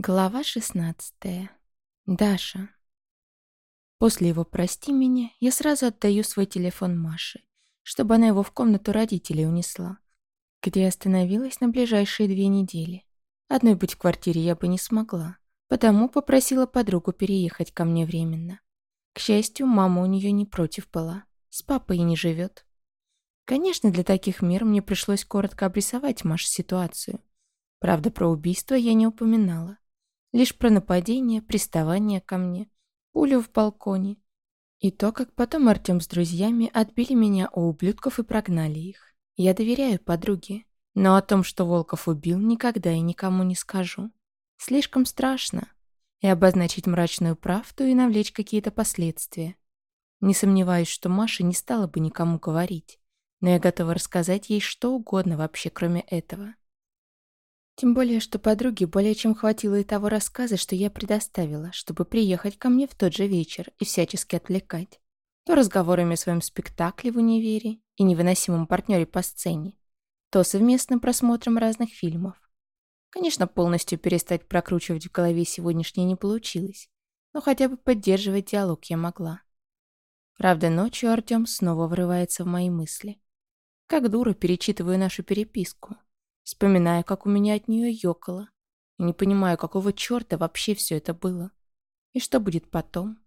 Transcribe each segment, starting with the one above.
Глава 16. Даша. После его «прости меня» я сразу отдаю свой телефон Маше, чтобы она его в комнату родителей унесла, где остановилась на ближайшие две недели. Одной быть в квартире я бы не смогла, потому попросила подругу переехать ко мне временно. К счастью, мама у нее не против была, с папой и не живет. Конечно, для таких мер мне пришлось коротко обрисовать Маше ситуацию. Правда, про убийство я не упоминала. Лишь про нападение, приставание ко мне, пулю в балконе. И то, как потом Артем с друзьями отбили меня у ублюдков и прогнали их. Я доверяю подруге, но о том, что Волков убил, никогда и никому не скажу. Слишком страшно. И обозначить мрачную правду и навлечь какие-то последствия. Не сомневаюсь, что Маша не стала бы никому говорить, но я готова рассказать ей что угодно вообще, кроме этого. Тем более, что подруге более чем хватило и того рассказа, что я предоставила, чтобы приехать ко мне в тот же вечер и всячески отвлекать. То разговорами о своем спектакле в универе и невыносимом партнере по сцене, то совместным просмотром разных фильмов. Конечно, полностью перестать прокручивать в голове сегодняшнее не получилось, но хотя бы поддерживать диалог я могла. Правда, ночью Артем снова врывается в мои мысли. Как дура перечитываю нашу переписку. Вспоминаю, как у меня от нее ёкало. И не понимаю, какого черта вообще все это было. И что будет потом?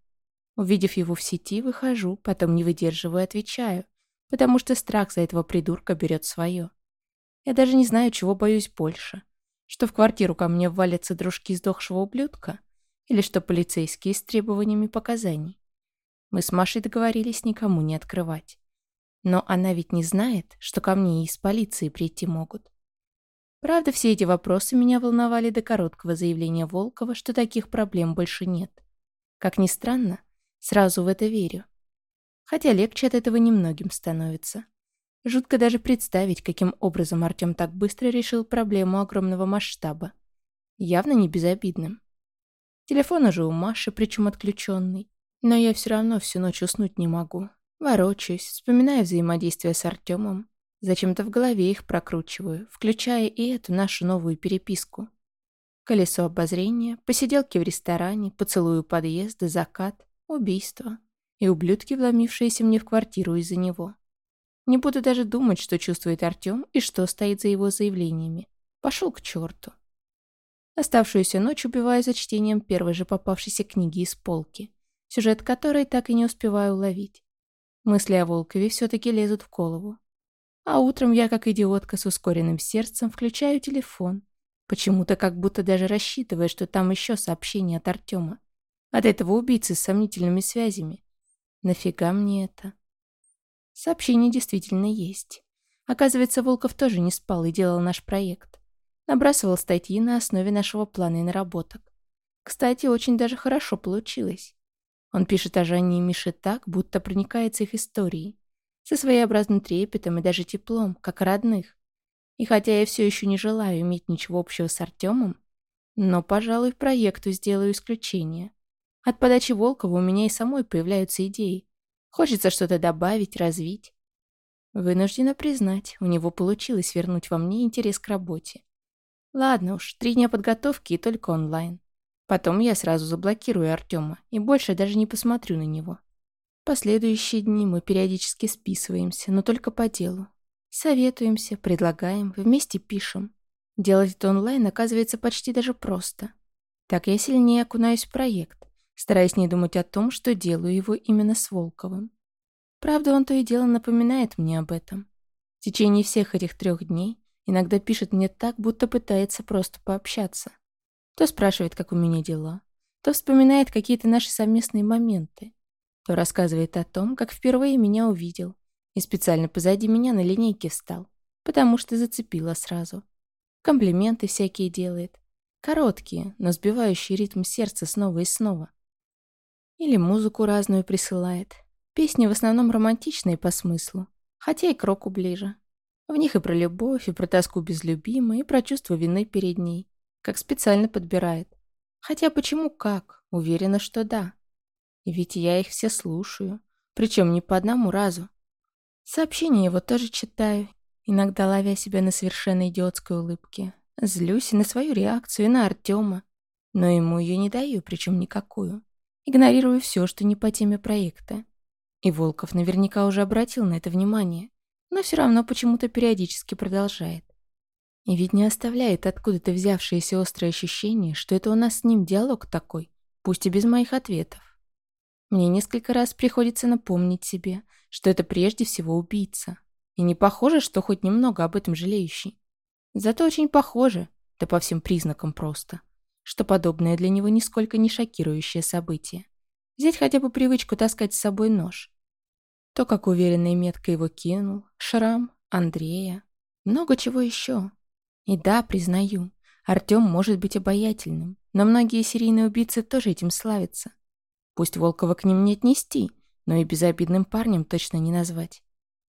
Увидев его в сети, выхожу, потом не выдерживаю и отвечаю, потому что страх за этого придурка берет свое. Я даже не знаю, чего боюсь больше. Что в квартиру ко мне валятся дружки сдохшего ублюдка? Или что полицейские с требованиями показаний? Мы с Машей договорились никому не открывать. Но она ведь не знает, что ко мне и из полиции прийти могут. Правда, все эти вопросы меня волновали до короткого заявления Волкова, что таких проблем больше нет. Как ни странно, сразу в это верю. Хотя легче от этого немногим становится. Жутко даже представить, каким образом Артем так быстро решил проблему огромного масштаба. Явно не безобидным. Телефон уже у Маши, причем отключенный. Но я все равно всю ночь уснуть не могу. Ворочаюсь, вспоминаю взаимодействие с Артемом, Зачем-то в голове их прокручиваю, включая и эту нашу новую переписку. Колесо обозрения, посиделки в ресторане, поцелуй у подъезда, закат, убийство и ублюдки, вломившиеся мне в квартиру из-за него. Не буду даже думать, что чувствует Артем и что стоит за его заявлениями. Пошел к черту. Оставшуюся ночь убиваю за чтением первой же попавшейся книги из полки, сюжет которой так и не успеваю уловить. Мысли о Волкове все-таки лезут в голову. А утром я, как идиотка с ускоренным сердцем, включаю телефон. Почему-то как будто даже рассчитывая, что там еще сообщение от Артема. От этого убийцы с сомнительными связями. Нафига мне это? Сообщение действительно есть. Оказывается, Волков тоже не спал и делал наш проект. Набрасывал статьи на основе нашего плана и наработок. Кстати, очень даже хорошо получилось. Он пишет о Жанне и Мише так, будто проникается их историей со своеобразным трепетом и даже теплом, как родных. И хотя я все еще не желаю иметь ничего общего с Артемом, но, пожалуй, проекту сделаю исключение. От подачи Волкова у меня и самой появляются идеи. Хочется что-то добавить, развить. Вынуждена признать, у него получилось вернуть во мне интерес к работе. Ладно уж, три дня подготовки и только онлайн. Потом я сразу заблокирую Артема и больше даже не посмотрю на него. Последующие дни мы периодически списываемся, но только по делу. Советуемся, предлагаем, вместе пишем. Делать это онлайн оказывается почти даже просто. Так я сильнее окунаюсь в проект, стараясь не думать о том, что делаю его именно с Волковым. Правда, он то и дело напоминает мне об этом. В течение всех этих трех дней иногда пишет мне так, будто пытается просто пообщаться. То спрашивает, как у меня дела, то вспоминает какие-то наши совместные моменты то рассказывает о том, как впервые меня увидел и специально позади меня на линейке встал, потому что зацепила сразу. Комплименты всякие делает. Короткие, но сбивающие ритм сердца снова и снова. Или музыку разную присылает. Песни в основном романтичные по смыслу, хотя и к року ближе. В них и про любовь, и про тоску без любимой, и про чувство вины перед ней. Как специально подбирает. Хотя почему как? Уверена, что да. Ведь я их все слушаю, причем не по одному разу. Сообщения его тоже читаю, иногда ловя себя на совершенно идиотской улыбке. Злюсь и на свою реакцию, и на Артема. Но ему ее не даю, причем никакую. Игнорирую все, что не по теме проекта. И Волков наверняка уже обратил на это внимание, но все равно почему-то периодически продолжает. И ведь не оставляет откуда-то взявшееся острое ощущение, что это у нас с ним диалог такой, пусть и без моих ответов. Мне несколько раз приходится напомнить себе, что это прежде всего убийца. И не похоже, что хоть немного об этом жалеющий. Зато очень похоже, да по всем признакам просто, что подобное для него нисколько не шокирующее событие. Взять хотя бы привычку таскать с собой нож. То, как уверенно и метко его кинул, шрам, Андрея, много чего еще. И да, признаю, Артем может быть обаятельным, но многие серийные убийцы тоже этим славятся. Пусть Волкова к ним не отнести, но и безобидным парнем точно не назвать.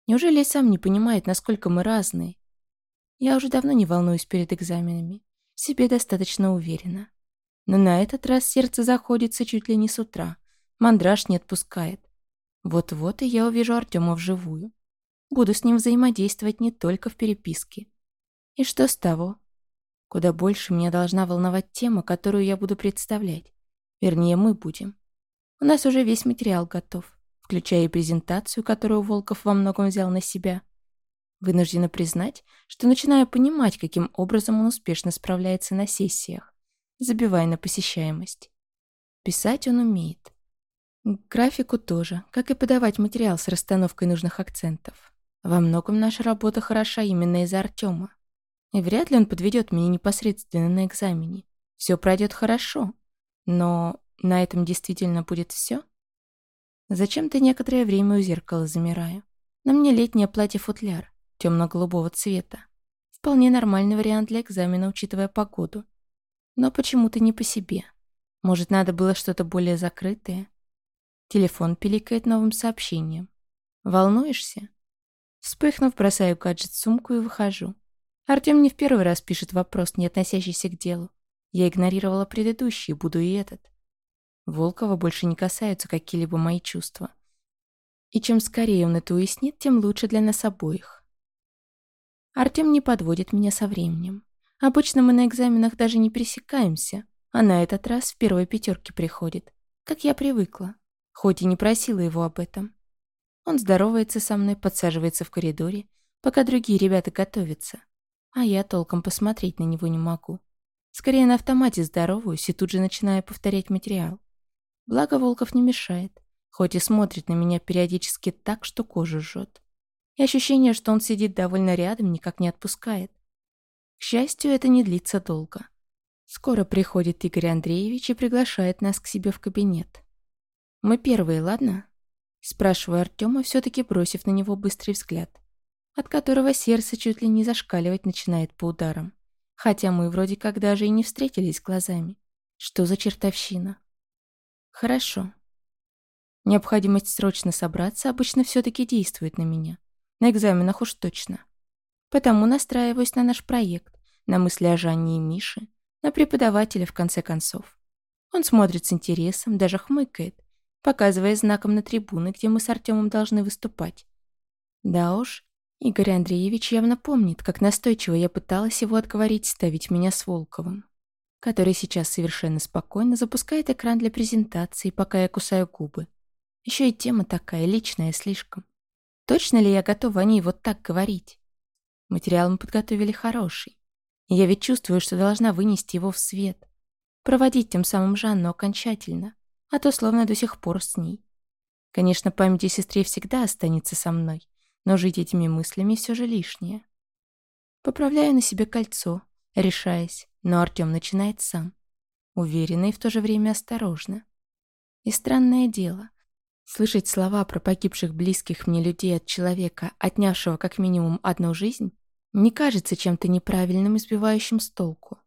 Неужели и сам не понимает, насколько мы разные? Я уже давно не волнуюсь перед экзаменами. В себе достаточно уверена. Но на этот раз сердце заходится чуть ли не с утра. Мандраж не отпускает. Вот-вот и я увижу Артема вживую. Буду с ним взаимодействовать не только в переписке. И что с того? Куда больше меня должна волновать тема, которую я буду представлять. Вернее, мы будем. У нас уже весь материал готов, включая и презентацию, которую Волков во многом взял на себя. Вынуждена признать, что начинаю понимать, каким образом он успешно справляется на сессиях, забивая на посещаемость. Писать он умеет. Графику тоже, как и подавать материал с расстановкой нужных акцентов. Во многом наша работа хороша именно из-за Артема. И вряд ли он подведет меня непосредственно на экзамене. Все пройдет хорошо. Но на этом действительно будет все? Зачем-то некоторое время у зеркала замираю. На мне летнее платье-футляр, темно-голубого цвета. Вполне нормальный вариант для экзамена, учитывая погоду. Но почему-то не по себе. Может, надо было что-то более закрытое? Телефон пиликает новым сообщением. «Волнуешься?» Вспыхнув, бросаю гаджет в сумку и выхожу. Артем не в первый раз пишет вопрос, не относящийся к делу. Я игнорировала предыдущий, буду и этот. Волкова больше не касаются какие-либо мои чувства. И чем скорее он это уяснит, тем лучше для нас обоих. Артем не подводит меня со временем. Обычно мы на экзаменах даже не пересекаемся, а на этот раз в первой пятерке приходит, как я привыкла, хоть и не просила его об этом. Он здоровается со мной, подсаживается в коридоре, пока другие ребята готовятся, а я толком посмотреть на него не могу. Скорее на автомате здороваюсь и тут же начинаю повторять материал. Благо Волков не мешает, хоть и смотрит на меня периодически так, что кожу жжет. И ощущение, что он сидит довольно рядом, никак не отпускает. К счастью, это не длится долго. Скоро приходит Игорь Андреевич и приглашает нас к себе в кабинет. «Мы первые, ладно?» Спрашиваю Артема, все-таки бросив на него быстрый взгляд, от которого сердце чуть ли не зашкаливать начинает по ударам. Хотя мы вроде как даже и не встретились глазами. Что за чертовщина? Хорошо. Необходимость срочно собраться обычно все-таки действует на меня. На экзаменах уж точно. Потому настраиваюсь на наш проект, на мысли о Жанне и Мише, на преподавателя в конце концов. Он смотрит с интересом, даже хмыкает, показывая знаком на трибуны, где мы с Артемом должны выступать. Да уж, Игорь Андреевич явно помнит, как настойчиво я пыталась его отговорить ставить меня с Волковым который сейчас совершенно спокойно запускает экран для презентации, пока я кусаю губы. Еще и тема такая, личная слишком. Точно ли я готова о ней вот так говорить? Материал мы подготовили хороший. И я ведь чувствую, что должна вынести его в свет. Проводить тем самым Жанну окончательно, а то словно до сих пор с ней. Конечно, память о сестре всегда останется со мной, но жить этими мыслями все же лишнее. Поправляю на себе кольцо, решаясь, но Артем начинает сам. Уверенно и в то же время осторожно. И странное дело. Слышать слова про погибших близких мне людей от человека, отнявшего как минимум одну жизнь, не кажется чем-то неправильным и сбивающим с толку.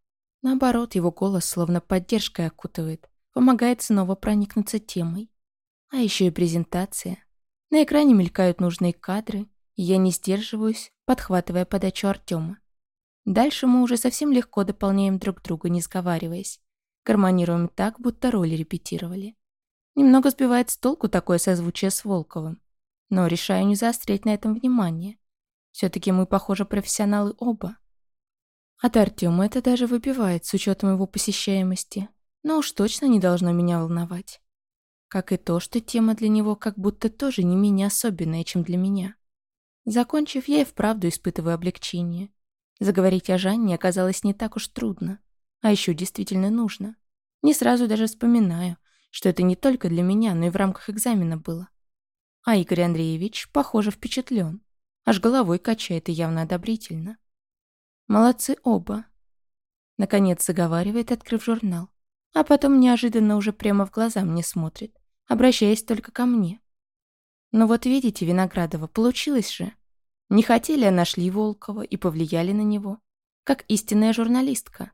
Наоборот, его голос словно поддержкой окутывает, помогает снова проникнуться темой. А еще и презентация. На экране мелькают нужные кадры, и я не сдерживаюсь, подхватывая подачу Артема. Дальше мы уже совсем легко дополняем друг друга, не сговариваясь. Гармонируем так, будто роли репетировали. Немного сбивает с толку такое созвучие с Волковым. Но решаю не заострять на этом внимание. Все-таки мы, похоже, профессионалы оба. От Артема это даже выбивает с учетом его посещаемости. но уж точно не должно меня волновать. Как и то, что тема для него как будто тоже не менее особенная, чем для меня. Закончив, я и вправду испытываю облегчение. Заговорить о Жанне оказалось не так уж трудно, а еще действительно нужно. Не сразу даже вспоминаю, что это не только для меня, но и в рамках экзамена было. А Игорь Андреевич, похоже, впечатлен. Аж головой качает и явно одобрительно. Молодцы оба. Наконец заговаривает, открыв журнал. А потом неожиданно уже прямо в глаза мне смотрит, обращаясь только ко мне. Ну вот видите, Виноградова, получилось же. Не хотели, а нашли Волкова и повлияли на него. Как истинная журналистка.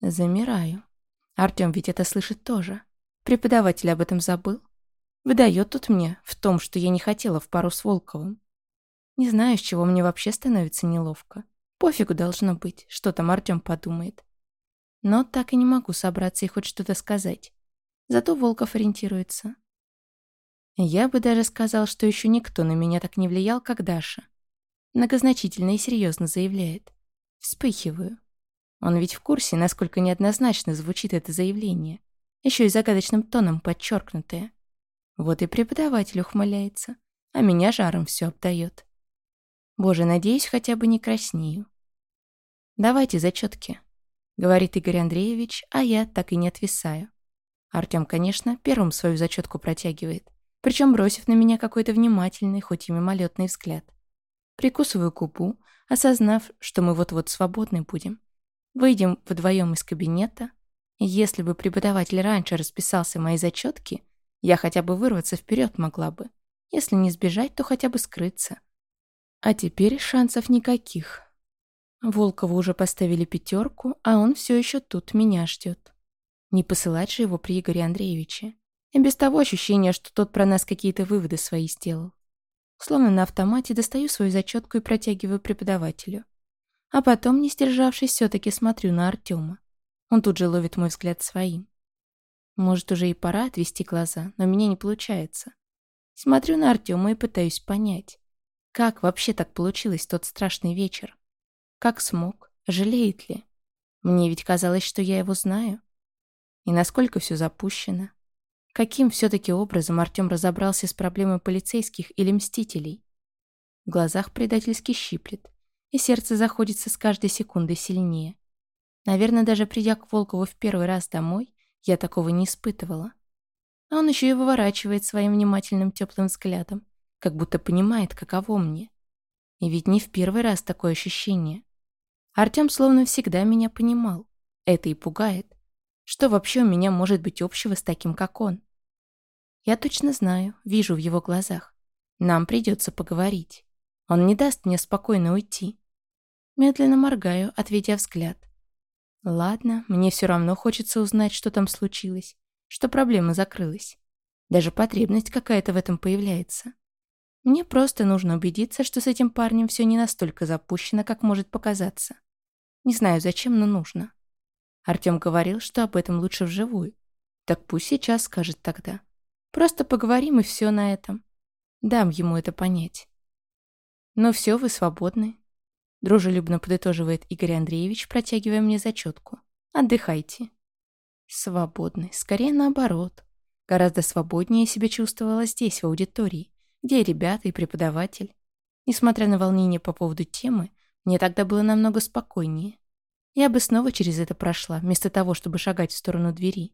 Замираю. Артем ведь это слышит тоже. Преподаватель об этом забыл. Выдает тут мне в том, что я не хотела в пару с Волковым. Не знаю, с чего мне вообще становится неловко. Пофигу должно быть, что там Артем подумает. Но так и не могу собраться и хоть что-то сказать. Зато Волков ориентируется. Я бы даже сказал, что еще никто на меня так не влиял, как Даша. Многозначительно и серьезно заявляет. Вспыхиваю. Он ведь в курсе, насколько неоднозначно звучит это заявление. Еще и загадочным тоном подчеркнутое. Вот и преподаватель ухмыляется, а меня жаром все обдает. Боже, надеюсь, хотя бы не краснею. «Давайте зачетки», — говорит Игорь Андреевич, а я так и не отвисаю. Артем, конечно, первым свою зачетку протягивает, причем бросив на меня какой-то внимательный, хоть и мимолетный взгляд. Прикусываю губу, осознав, что мы вот-вот свободны будем. Выйдем вдвоем из кабинета. Если бы преподаватель раньше расписался мои зачетки, я хотя бы вырваться вперед могла бы. Если не сбежать, то хотя бы скрыться. А теперь шансов никаких. Волкову уже поставили пятерку, а он все еще тут меня ждет. Не посылать же его при Игоре Андреевиче. И без того ощущения, что тот про нас какие-то выводы свои сделал. Словно на автомате достаю свою зачетку и протягиваю преподавателю. А потом, не сдержавшись, все-таки смотрю на Артема. Он тут же ловит мой взгляд своим. Может, уже и пора отвести глаза, но мне не получается. Смотрю на Артема и пытаюсь понять, как вообще так получилось тот страшный вечер. Как смог? Жалеет ли? Мне ведь казалось, что я его знаю. И насколько все запущено. Каким все-таки образом Артем разобрался с проблемой полицейских или мстителей? В глазах предательски щиплет, и сердце заходится с каждой секундой сильнее. Наверное, даже придя к Волкову в первый раз домой, я такого не испытывала. А он еще и выворачивает своим внимательным теплым взглядом, как будто понимает, каково мне. И ведь не в первый раз такое ощущение. Артем словно всегда меня понимал. Это и пугает. Что вообще у меня может быть общего с таким, как он? Я точно знаю, вижу в его глазах. Нам придется поговорить. Он не даст мне спокойно уйти. Медленно моргаю, отведя взгляд. Ладно, мне все равно хочется узнать, что там случилось, что проблема закрылась. Даже потребность какая-то в этом появляется. Мне просто нужно убедиться, что с этим парнем все не настолько запущено, как может показаться. Не знаю зачем, но нужно. Артем говорил, что об этом лучше вживую. Так пусть сейчас скажет тогда. Просто поговорим и все на этом. Дам ему это понять. Но все, вы свободны. Дружелюбно подытоживает Игорь Андреевич, протягивая мне зачетку. Отдыхайте. Свободны. Скорее наоборот. Гораздо свободнее себя чувствовала здесь, в аудитории, где ребята, и преподаватель. Несмотря на волнение по поводу темы, мне тогда было намного спокойнее. Я бы снова через это прошла, вместо того, чтобы шагать в сторону двери.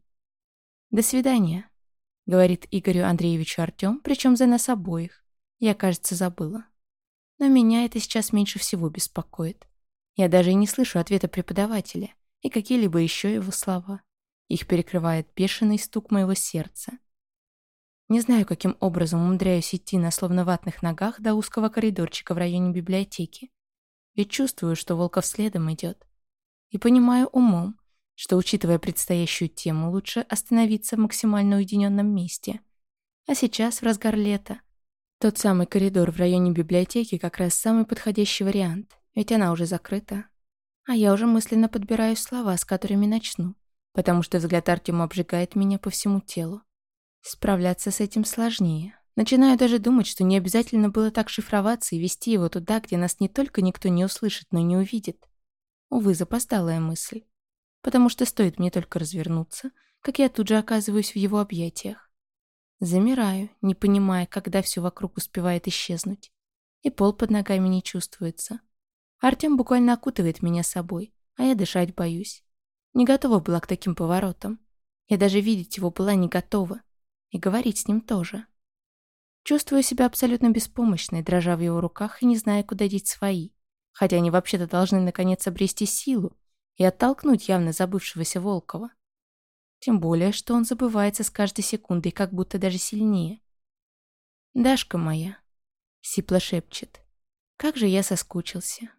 «До свидания», — говорит Игорю Андреевичу Артем, причем за нас обоих. Я, кажется, забыла. Но меня это сейчас меньше всего беспокоит. Я даже и не слышу ответа преподавателя и какие-либо еще его слова. Их перекрывает бешеный стук моего сердца. Не знаю, каким образом умудряюсь идти на словно ватных ногах до узкого коридорчика в районе библиотеки. Ведь чувствую, что Волков следом идет. И понимаю умом, что, учитывая предстоящую тему, лучше остановиться в максимально уединенном месте. А сейчас, в разгар лета, тот самый коридор в районе библиотеки как раз самый подходящий вариант, ведь она уже закрыта. А я уже мысленно подбираю слова, с которыми начну, потому что взгляд Артема обжигает меня по всему телу. Справляться с этим сложнее. Начинаю даже думать, что не обязательно было так шифроваться и вести его туда, где нас не только никто не услышит, но и не увидит. Увы, запоздалая мысль. потому что стоит мне только развернуться, как я тут же оказываюсь в его объятиях. Замираю, не понимая, когда все вокруг успевает исчезнуть. И пол под ногами не чувствуется. Артем буквально окутывает меня собой, а я дышать боюсь. Не готова была к таким поворотам. Я даже видеть его была не готова. И говорить с ним тоже. Чувствую себя абсолютно беспомощной, дрожа в его руках и не зная, куда деть свои. Хотя они вообще-то должны наконец обрести силу и оттолкнуть явно забывшегося Волкова. Тем более, что он забывается с каждой секундой, как будто даже сильнее. «Дашка моя», — сипло шепчет, — «как же я соскучился».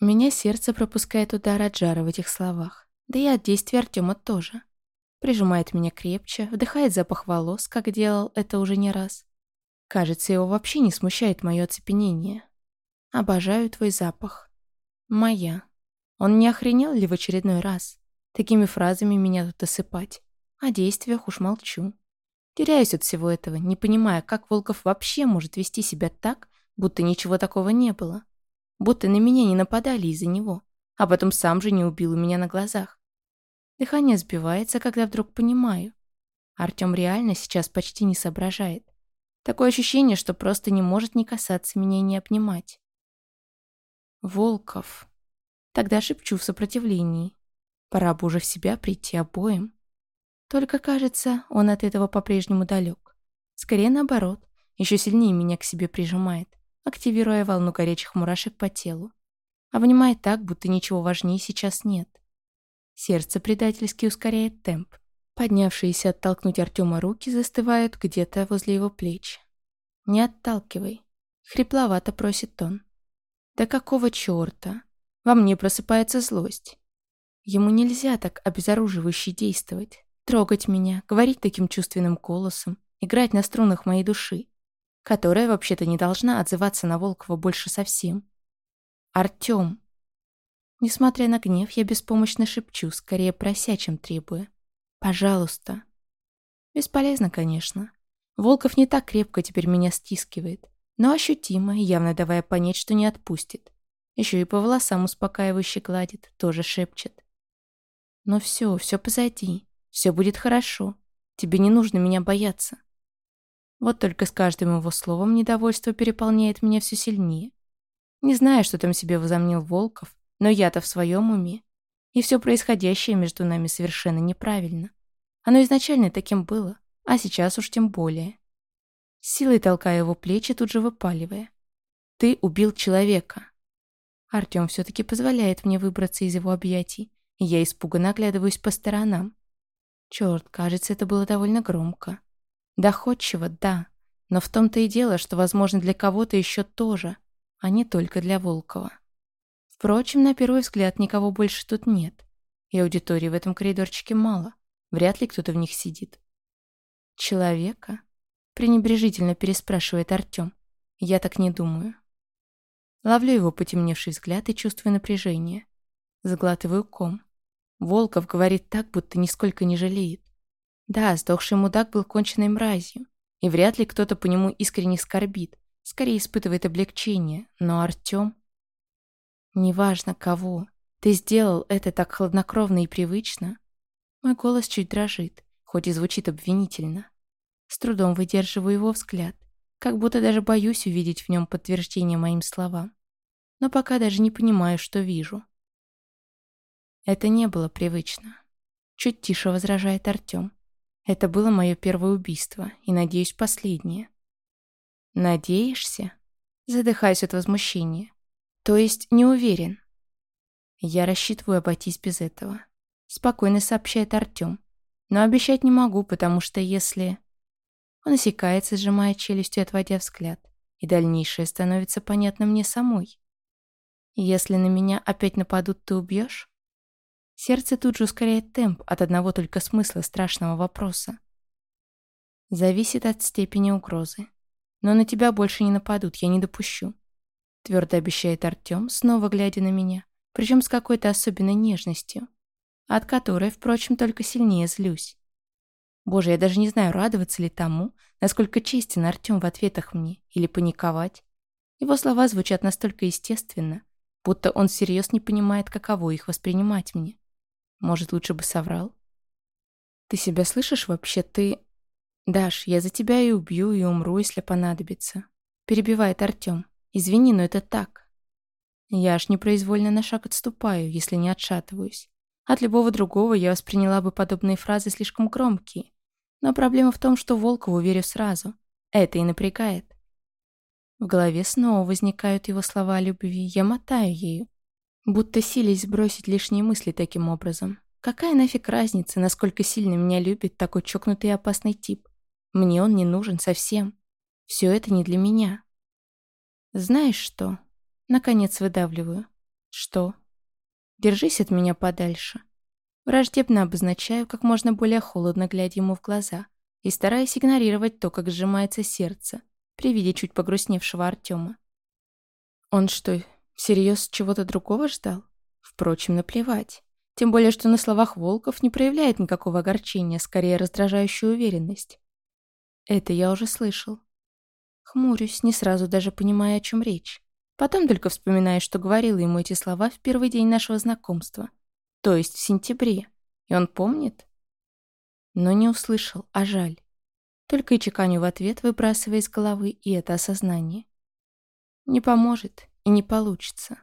Меня сердце пропускает удар от жара в этих словах. Да и от действия Артема тоже. Прижимает меня крепче, вдыхает запах волос, как делал это уже не раз. Кажется, его вообще не смущает мое оцепенение. Обожаю твой запах. Моя. Он не охренел ли в очередной раз? Такими фразами меня тут осыпать. О действиях уж молчу. Теряюсь от всего этого, не понимая, как Волков вообще может вести себя так, будто ничего такого не было будто на меня не нападали из-за него, а потом сам же не убил меня на глазах. Дыхание сбивается, когда вдруг понимаю. Артем реально сейчас почти не соображает. Такое ощущение, что просто не может не касаться меня и не обнимать. Волков. Тогда шепчу в сопротивлении. Пора бы уже в себя прийти обоим. Только, кажется, он от этого по-прежнему далек. Скорее наоборот, еще сильнее меня к себе прижимает активируя волну горячих мурашек по телу. Обнимает так, будто ничего важнее сейчас нет. Сердце предательски ускоряет темп. Поднявшиеся оттолкнуть Артема руки застывают где-то возле его плеч. «Не отталкивай», — хрипловато просит он. «Да какого черта?» Во мне просыпается злость. Ему нельзя так обезоруживающе действовать, трогать меня, говорить таким чувственным голосом, играть на струнах моей души которая вообще-то не должна отзываться на Волкова больше совсем. Артём. Несмотря на гнев, я беспомощно шепчу, скорее прося, чем требуя. «Пожалуйста». Бесполезно, конечно. Волков не так крепко теперь меня стискивает, но ощутимо, явно давая понять, что не отпустит. Еще и по волосам успокаивающе гладит, тоже шепчет. «Но все, все позади. Все будет хорошо. Тебе не нужно меня бояться. Вот только с каждым его словом недовольство переполняет меня все сильнее. Не знаю, что там себе возомнил Волков, но я-то в своем уме. И все происходящее между нами совершенно неправильно. Оно изначально таким было, а сейчас уж тем более. Силой толкая его плечи, тут же выпаливая. «Ты убил человека». Артем все-таки позволяет мне выбраться из его объятий, и я испуганно оглядываюсь по сторонам. Черт, кажется, это было довольно громко. Доходчиво, да. Но в том-то и дело, что, возможно, для кого-то еще тоже, а не только для Волкова. Впрочем, на первый взгляд никого больше тут нет. И аудитории в этом коридорчике мало. Вряд ли кто-то в них сидит. «Человека?» — пренебрежительно переспрашивает Артем. «Я так не думаю». Ловлю его потемневший взгляд и чувствую напряжение. Заглатываю ком. Волков говорит так, будто нисколько не жалеет. Да, сдохший мудак был конченной мразью, и вряд ли кто-то по нему искренне скорбит, скорее испытывает облегчение, но Артём... Неважно кого, ты сделал это так хладнокровно и привычно. Мой голос чуть дрожит, хоть и звучит обвинительно. С трудом выдерживаю его взгляд, как будто даже боюсь увидеть в нем подтверждение моим словам. Но пока даже не понимаю, что вижу. Это не было привычно. Чуть тише возражает Артём. Это было мое первое убийство, и, надеюсь, последнее. Надеешься? Задыхаюсь от возмущения. То есть не уверен. Я рассчитываю обойтись без этого. Спокойно сообщает Артем. Но обещать не могу, потому что если... Он осекается, сжимая челюстью, отводя взгляд. И дальнейшее становится понятно мне самой. Если на меня опять нападут, ты убьешь? Сердце тут же ускоряет темп от одного только смысла страшного вопроса. Зависит от степени угрозы. Но на тебя больше не нападут, я не допущу. Твердо обещает Артем, снова глядя на меня, причем с какой-то особенной нежностью, от которой, впрочем, только сильнее злюсь. Боже, я даже не знаю, радоваться ли тому, насколько честен Артем в ответах мне, или паниковать. Его слова звучат настолько естественно, будто он всерьез не понимает, каково их воспринимать мне. Может, лучше бы соврал? Ты себя слышишь вообще? Ты... Даш, я за тебя и убью, и умру, если понадобится. Перебивает Артем. Извини, но это так. Я аж непроизвольно на шаг отступаю, если не отшатываюсь. От любого другого я восприняла бы подобные фразы слишком громкие. Но проблема в том, что Волкову верю сразу. Это и напрягает. В голове снова возникают его слова о любви. Я мотаю ею. Будто сились сбросить лишние мысли таким образом. Какая нафиг разница, насколько сильно меня любит такой чокнутый и опасный тип? Мне он не нужен совсем. Все это не для меня. Знаешь что? Наконец выдавливаю. Что? Держись от меня подальше. Враждебно обозначаю, как можно более холодно глядя ему в глаза и стараясь игнорировать то, как сжимается сердце при виде чуть погрустневшего Артема. Он что, всерьез чего-то другого ждал? Впрочем, наплевать. Тем более, что на словах Волков не проявляет никакого огорчения, скорее раздражающую уверенность. Это я уже слышал. Хмурюсь, не сразу даже понимая, о чем речь. Потом только вспоминаю, что говорила ему эти слова в первый день нашего знакомства. То есть в сентябре. И он помнит? Но не услышал, а жаль. Только и чеканю в ответ, выбрасывая из головы и это осознание. Не поможет и не получится.